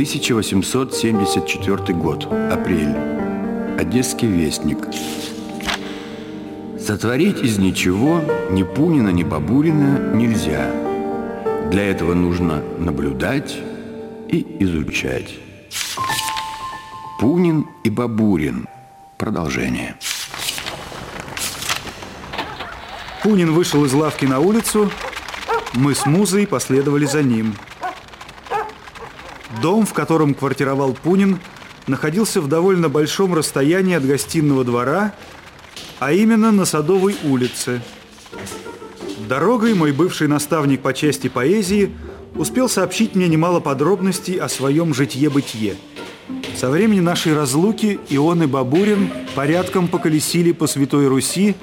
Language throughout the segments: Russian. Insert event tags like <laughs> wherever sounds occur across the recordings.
1874 год. Апрель. Одесский вестник. Сотворить из ничего ни Пунина, ни Бабурина нельзя. Для этого нужно наблюдать и изучать. Пунин и Бабурин. Продолжение. Пунин вышел из лавки на улицу, мы с Музой последовали за ним. Дом, в котором квартировал Пунин, находился в довольно большом расстоянии от гостиного двора, а именно на Садовой улице. Дорогой мой бывший наставник по части поэзии успел сообщить мне немало подробностей о своем житье-бытие. Со времени нашей разлуки и он, и Бабурин порядком поколесили по Святой Руси,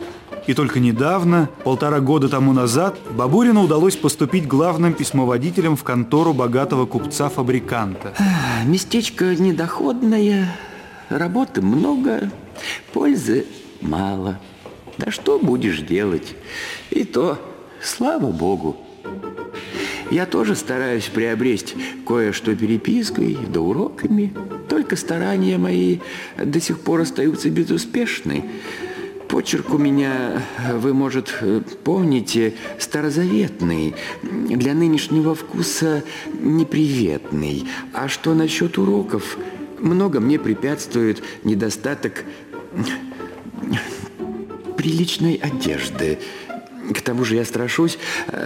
и только недавно, полтора года тому назад, Бабурину удалось поступить главным письмоводителем в контору богатого купца-фабриканта. Местечко недоходное, работы много, пользы мало. Да что будешь делать? И то, слава богу. Я тоже стараюсь приобрести кое-что перепиской да уроками. Только старания мои до сих пор остаются безуспешны. Почерк у меня, вы, может, помните, старозаветный, для нынешнего вкуса неприветный. А что насчет уроков? Много мне препятствует недостаток приличной одежды. К тому же я страшусь,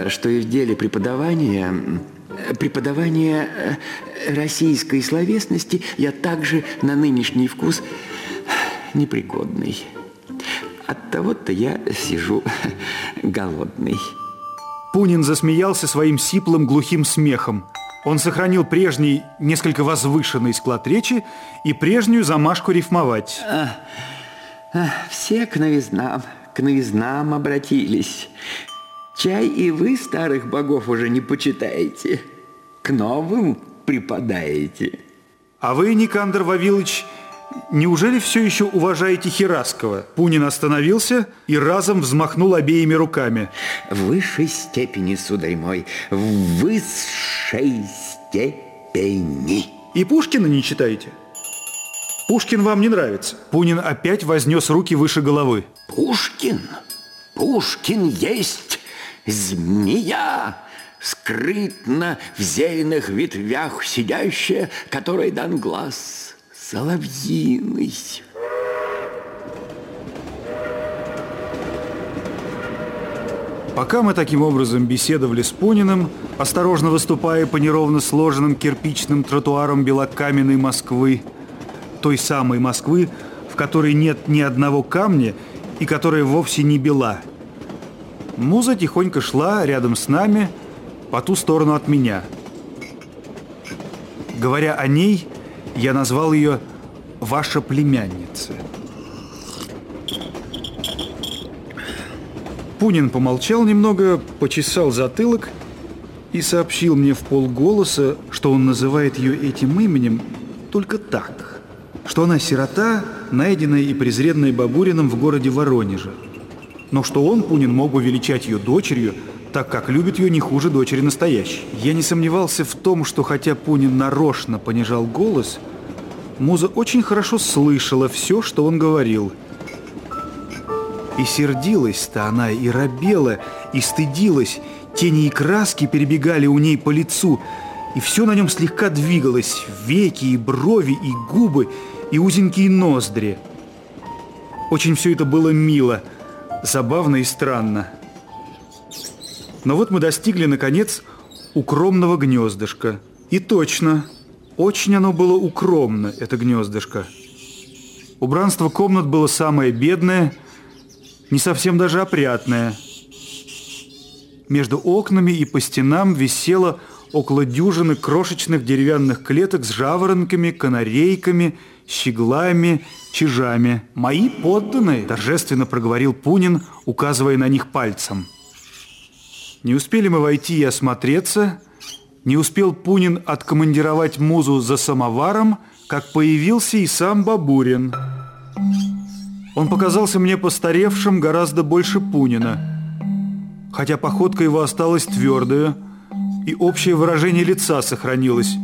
что и в деле преподавания, преподавания российской словесности я также на нынешний вкус непригодный. От того-то я сижу <laughs> голодный. Пунин засмеялся своим сиплым глухим смехом. Он сохранил прежний, несколько возвышенный склад речи и прежнюю замашку рифмовать. А, а, все к новизнам, к новизнам обратились. Чай и вы старых богов уже не почитаете, к новым припадаете. А вы, Никандр Вавилович, Неужели все еще уважаете Хераскова? Пунин остановился и разом взмахнул обеими руками. В высшей степени, сударь мой, в высшей степени. И Пушкина не читаете? Пушкин вам не нравится. Пунин опять вознес руки выше головы. Пушкин? Пушкин есть змея, скрытно в зеленых ветвях сидящая, которой дан глаз соловьиный. Пока мы таким образом беседовали с Пуниным, осторожно выступая по неровно сложенным кирпичным тротуарам белокаменной Москвы, той самой Москвы, в которой нет ни одного камня и которая вовсе не бела. Муза тихонько шла рядом с нами, по ту сторону от меня. Говоря о ней, я назвал ее «Ваша племянница». Пунин помолчал немного, почесал затылок и сообщил мне в полголоса, что он называет ее этим именем только так, что она сирота, найденная и презренная Бабуриным в городе Воронеже, но что он, Пунин, мог бы величать ее дочерью, так как любит ее не хуже дочери настоящей. Я не сомневался в том, что хотя Пунин нарочно понижал голос, Муза очень хорошо слышала все, что он говорил. И сердилась-то она, и робела, и стыдилась. Тени и краски перебегали у ней по лицу, и все на нем слегка двигалось. Веки, и брови, и губы, и узенькие ноздри. Очень все это было мило, забавно и странно. Но вот мы достигли, наконец, укромного гнездышка. И точно, очень оно было укромно, это гнездышко. Убранство комнат было самое бедное, не совсем даже опрятное. Между окнами и по стенам висело около дюжины крошечных деревянных клеток с жаворонками, канарейками, щеглами, чижами. «Мои подданные!» – торжественно проговорил Пунин, указывая на них пальцем – не успели мы войти и осмотреться, не успел Пунин откомандировать музу за самоваром, как появился и сам Бабурин. Он показался мне постаревшим гораздо больше Пунина. хотя походка его осталась твердая, и общее выражение лица сохранилось.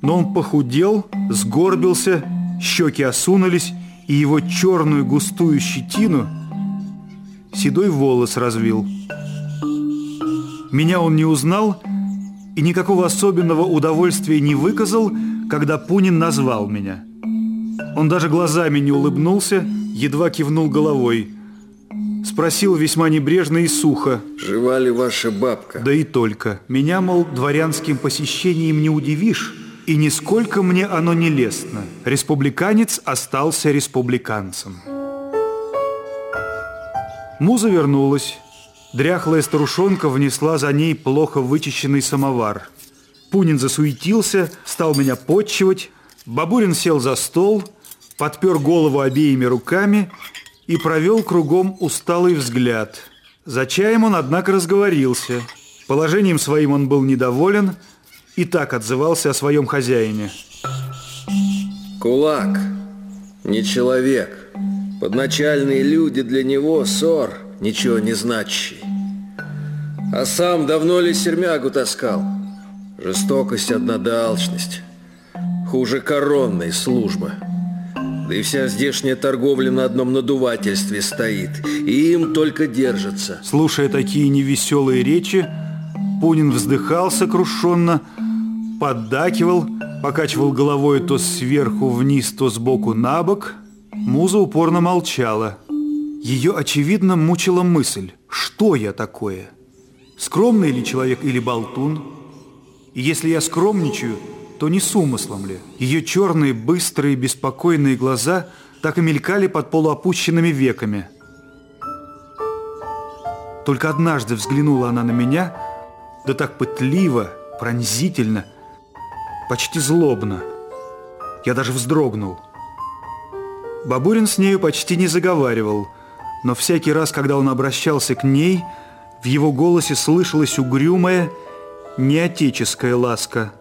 Но он похудел, сгорбился, щеки осунулись, и его черную густую щетину седой волос развил. Меня он не узнал и никакого особенного удовольствия не выказал, когда Пунин назвал меня. Он даже глазами не улыбнулся, едва кивнул головой. Спросил весьма небрежно и сухо. «Жива ли ваша бабка?» Да и только. Меня, мол, дворянским посещением не удивишь, и нисколько мне оно не лестно. Республиканец остался республиканцем. Муза вернулась. Дряхлая старушонка внесла за ней плохо вычищенный самовар. Пунин засуетился, стал меня подчивать. Бабурин сел за стол, подпер голову обеими руками и провел кругом усталый взгляд. За чаем он, однако, разговорился. Положением своим он был недоволен и так отзывался о своем хозяине. Кулак, не человек. Подначальные люди для него ссор, ничего не значащий. А сам давно ли сермягу таскал? Жестокость одна да алчность. Хуже коронной службы. Да и вся здешняя торговля на одном надувательстве стоит. И им только держится. Слушая такие невеселые речи, Пунин вздыхал сокрушенно, поддакивал, покачивал головой то сверху вниз, то сбоку на бок. Муза упорно молчала. Ее, очевидно, мучила мысль, что я такое? Скромный ли человек или болтун? И если я скромничаю, то не с умыслом ли? Ее черные, быстрые, беспокойные глаза так и мелькали под полуопущенными веками. Только однажды взглянула она на меня, да так пытливо, пронзительно, почти злобно. Я даже вздрогнул. Бабурин с нею почти не заговаривал, но всякий раз, когда он обращался к ней, в его голосе слышалась угрюмая, неотеческая ласка.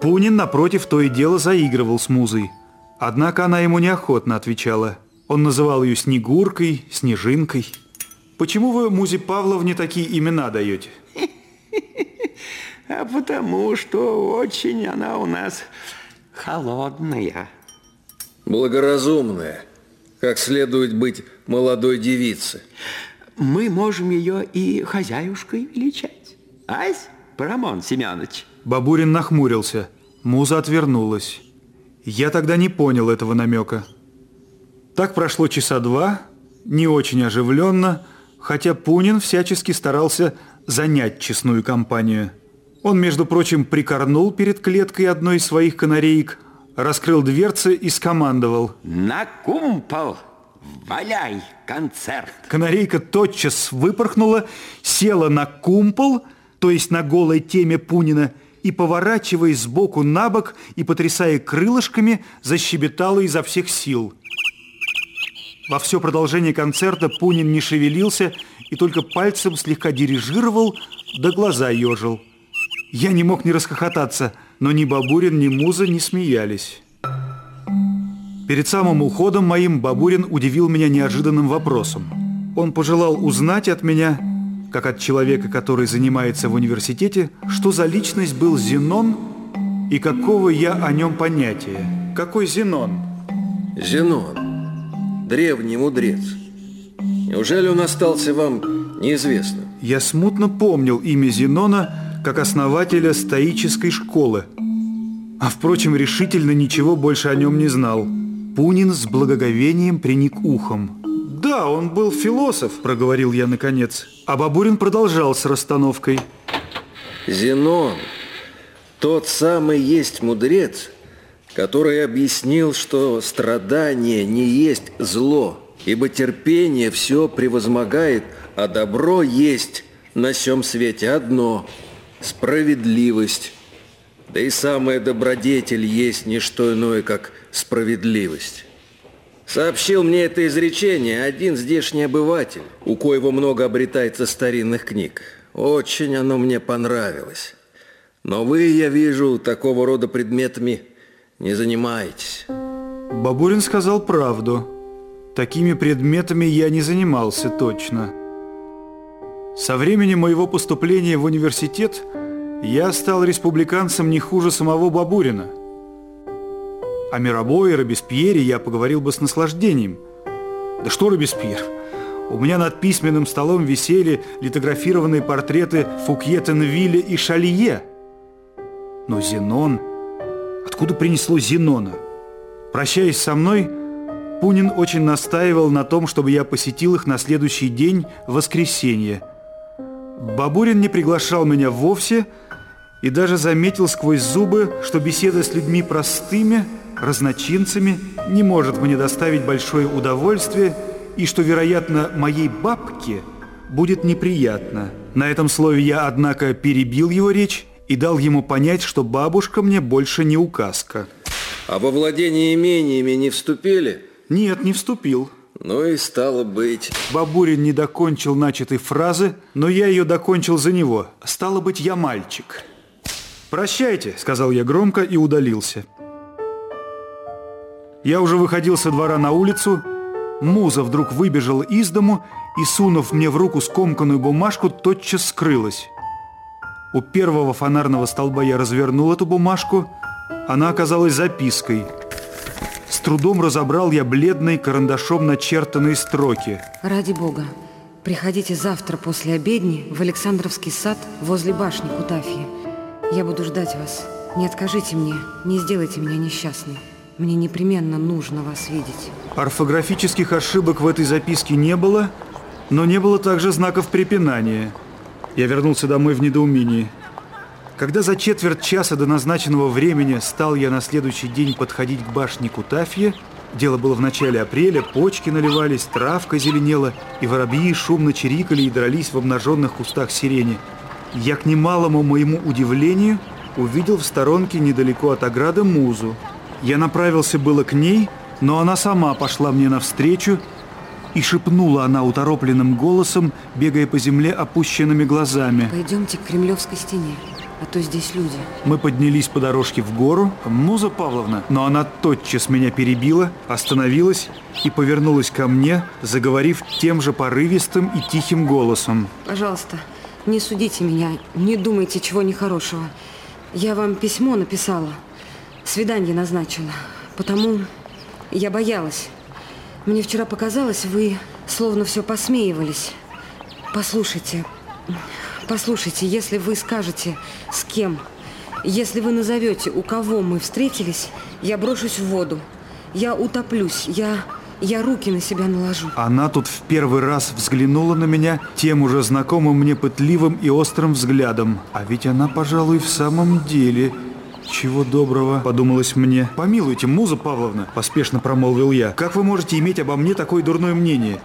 Пунин, напротив, то и дело заигрывал с музой. Однако она ему неохотно отвечала. Он называл ее Снегуркой, Снежинкой. Почему вы Музе Павловне такие имена даете? <laughs> А потому что очень она у нас холодная. Благоразумная, как следует быть молодой девице. Мы можем ее и хозяюшкой величать. Ась, Парамон Семенович? Бабурин нахмурился. Муза отвернулась. Я тогда не понял этого намека. Так прошло часа два, не очень оживленно, хотя Пунин всячески старался занять честную компанию. Он, между прочим, прикорнул перед клеткой одной из своих канареек, раскрыл дверцы и скомандовал. На кумпол! Валяй, концерт! Канарейка тотчас выпорхнула, села на кумпол, то есть на голой теме Пунина, и, поворачиваясь сбоку на бок и потрясая крылышками, защебетала изо всех сил. Во все продолжение концерта Пунин не шевелился и только пальцем слегка дирижировал, да глаза ежил. Я не мог не расхохотаться, но ни Бабурин, ни Муза не смеялись. Перед самым уходом моим Бабурин удивил меня неожиданным вопросом. Он пожелал узнать от меня, как от человека, который занимается в университете, что за личность был Зенон и какого я о нем понятия. Какой Зенон? Зенон, древний мудрец. Неужели он остался вам неизвестным? Я смутно помнил имя Зенона как основателя стоической школы, а, впрочем, решительно ничего больше о нем не знал. Пунин с благоговением приник ухом. «Да, он был философ», – проговорил я наконец. А Бабурин продолжал с расстановкой. Зенон, тот самый есть мудрец, который объяснил, что страдание не есть зло, ибо терпение все превозмогает, а добро есть на всем свете одно – справедливость. Да и самая добродетель есть не что иное, как справедливость. Сообщил мне это изречение один здешний обыватель, у коего много обретается старинных книг. Очень оно мне понравилось. Но вы, я вижу, такого рода предметами не занимаетесь. Бабурин сказал правду. Такими предметами я не занимался точно. Со времени моего поступления в университет я стал республиканцем не хуже самого Бабурина. О Мирабо и Робеспьере я поговорил бы с наслаждением. Да что Робеспьер? У меня над письменным столом висели литографированные портреты Фукье-Тенвилля и Шалье. Но Зенон... Откуда принесло Зенона? Прощаясь со мной, Пунин очень настаивал на том, чтобы я посетил их на следующий день, воскресенье. Бабурин не приглашал меня вовсе и даже заметил сквозь зубы, что беседа с людьми простыми, разночинцами, не может мне доставить большое удовольствие и что, вероятно, моей бабке будет неприятно. На этом слове я, однако, перебил его речь и дал ему понять, что бабушка мне больше не указка. А во владение имениями не вступили? Нет, не вступил. Ну и стало быть. Бабурин не докончил начатой фразы, но я ее докончил за него. Стало быть, я мальчик. «Прощайте», — сказал я громко и удалился. Я уже выходил со двора на улицу. Муза вдруг выбежала из дому и, сунув мне в руку скомканную бумажку, тотчас скрылась. У первого фонарного столба я развернул эту бумажку. Она оказалась запиской. С трудом разобрал я бледные карандашом начертанные строки. Ради бога, приходите завтра после обедни в Александровский сад возле башни Кутафьи. Я буду ждать вас. Не откажите мне, не сделайте меня несчастной. Мне непременно нужно вас видеть. Орфографических ошибок в этой записке не было, но не было также знаков препинания. Я вернулся домой в недоумении. Когда за четверть часа до назначенного времени стал я на следующий день подходить к башне Кутафья, дело было в начале апреля, почки наливались, травка зеленела, и воробьи шумно чирикали и дрались в обнаженных кустах сирени. Я к немалому моему удивлению увидел в сторонке недалеко от ограды музу. Я направился было к ней, но она сама пошла мне навстречу, и шепнула она уторопленным голосом, бегая по земле опущенными глазами. Пойдемте к Кремлевской стене, а то здесь люди. Мы поднялись по дорожке в гору. Муза Павловна, но она тотчас меня перебила, остановилась и повернулась ко мне, заговорив тем же порывистым и тихим голосом. Пожалуйста, не судите меня, не думайте чего нехорошего. Я вам письмо написала, свидание назначила, потому я боялась. Мне вчера показалось, вы словно все посмеивались. Послушайте, послушайте, если вы скажете, с кем, если вы назовете, у кого мы встретились, я брошусь в воду. Я утоплюсь, я, я руки на себя наложу. Она тут в первый раз взглянула на меня тем уже знакомым мне пытливым и острым взглядом. А ведь она, пожалуй, в самом деле... «Чего доброго», — подумалось мне. «Помилуйте, Муза Павловна», — поспешно промолвил я. «Как вы можете иметь обо мне такое дурное мнение?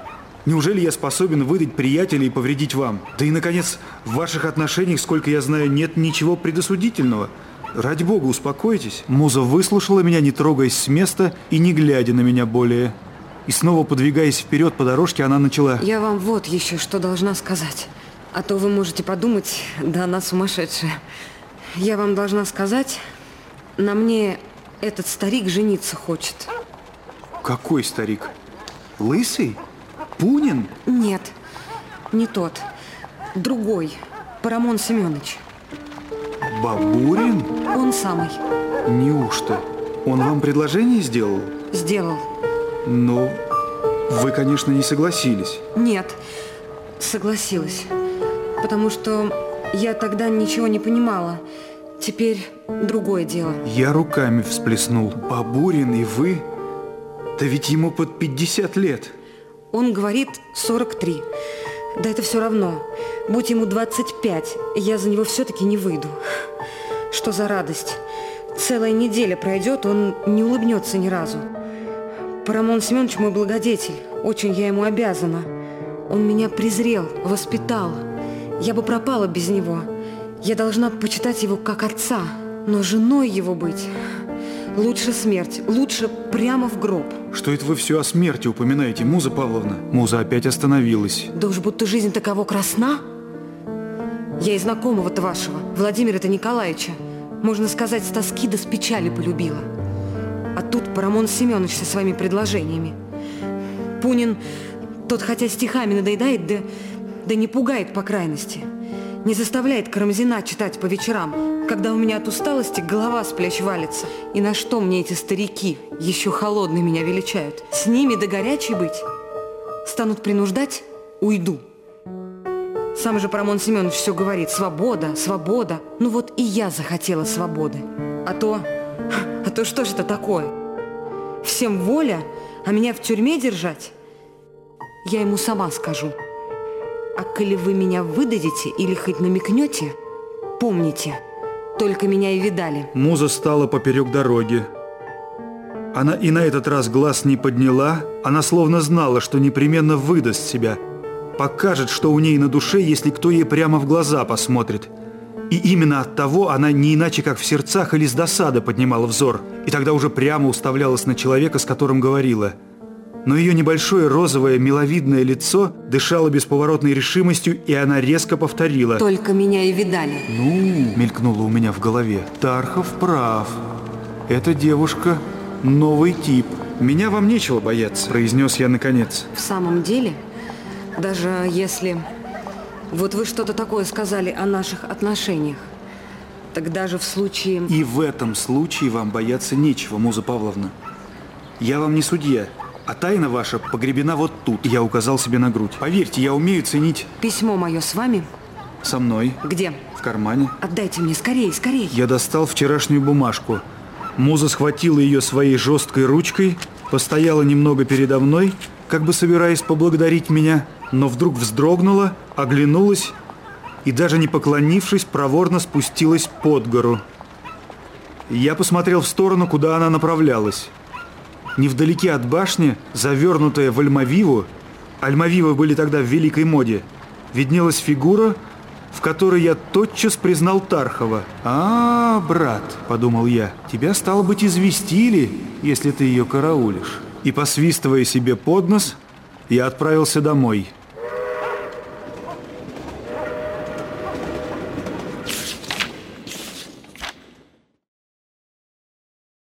Неужели я способен выдать приятеля и повредить вам? Да и, наконец, в ваших отношениях, сколько я знаю, нет ничего предосудительного. Ради бога, успокойтесь». Муза выслушала меня, не трогаясь с места и не глядя на меня более. И снова подвигаясь вперед по дорожке, она начала... Я вам вот еще что должна сказать. А то вы можете подумать, да она сумасшедшая. Я вам должна сказать, на мне этот старик жениться хочет. Какой старик? Лысый? Пунин? Нет, не тот. Другой. Парамон Семенович. Бабурин? Он самый. Неужто? Он вам предложение сделал? Сделал. Ну, вы, конечно, не согласились. Нет, согласилась. Потому что я тогда ничего не понимала. Теперь другое дело. Я руками всплеснул. Бабурин и вы? Да ведь ему под 50 лет. Он говорит 43. Да это все равно. Будь ему 25, я за него все-таки не выйду. Что за радость? Целая неделя пройдет, он не улыбнется ни разу. Парамон Семенович мой благодетель. Очень я ему обязана. Он меня презрел, воспитал. Я бы пропала без него. Я должна почитать его как отца, но женой его быть. Лучше смерть, лучше прямо в гроб. Что это вы все о смерти упоминаете, Муза Павловна? Муза опять остановилась. Да уж будто жизнь таково красна. Я и знакомого-то вашего, Владимира-то Николаевича, можно сказать, с тоски да с печали полюбила. А тут Парамон Семенович со своими предложениями. Пунин, тот хотя стихами надоедает, да, да не пугает по крайности. Не заставляет Карамзина читать по вечерам, когда у меня от усталости голова с плеч валится. И на что мне эти старики, еще холодные меня величают? С ними да горячей быть? Станут принуждать? Уйду. Сам же Парамон Семенович все говорит. Свобода, свобода. Ну вот и я захотела свободы. А то... <laughs> А то что же это такое? Всем воля, а меня в тюрьме держать? Я ему сама скажу. А коли вы меня выдадите или хоть намекнете, помните, только меня и видали. Муза стала поперек дороги. Она и на этот раз глаз не подняла, она словно знала, что непременно выдаст себя. Покажет, что у ней на душе, если кто ей прямо в глаза посмотрит. И именно от того она не иначе, как в сердцах или с досады поднимала взор, и тогда уже прямо уставлялась на человека, с которым говорила – но ее небольшое розовое миловидное лицо дышало бесповоротной решимостью, и она резко повторила. «Только меня и видали». «Ну», — мелькнуло у меня в голове, — «Тархов прав. Эта девушка — новый тип. Меня вам нечего бояться», — произнес я наконец. В самом деле, даже если... Вот вы что-то такое сказали о наших отношениях, так даже в случае... И в этом случае вам бояться нечего, Муза Павловна. Я вам не судья. А тайна ваша погребена вот тут. Я указал себе на грудь. Поверьте, я умею ценить... Письмо мое с вами? Со мной. Где? В кармане. Отдайте мне, скорее, скорее. Я достал вчерашнюю бумажку. Муза схватила ее своей жесткой ручкой, постояла немного передо мной, как бы собираясь поблагодарить меня, но вдруг вздрогнула, оглянулась и, даже не поклонившись, проворно спустилась под гору. Я посмотрел в сторону, куда она направлялась. Невдалеке от башни, завернутая в альмавиву, альмавивы были тогда в великой моде, виднелась фигура, в которой я тотчас признал Тархова. «А, брат», — подумал я, — «тебя, стало быть, известили, если ты ее караулишь». И, посвистывая себе под нос, я отправился домой.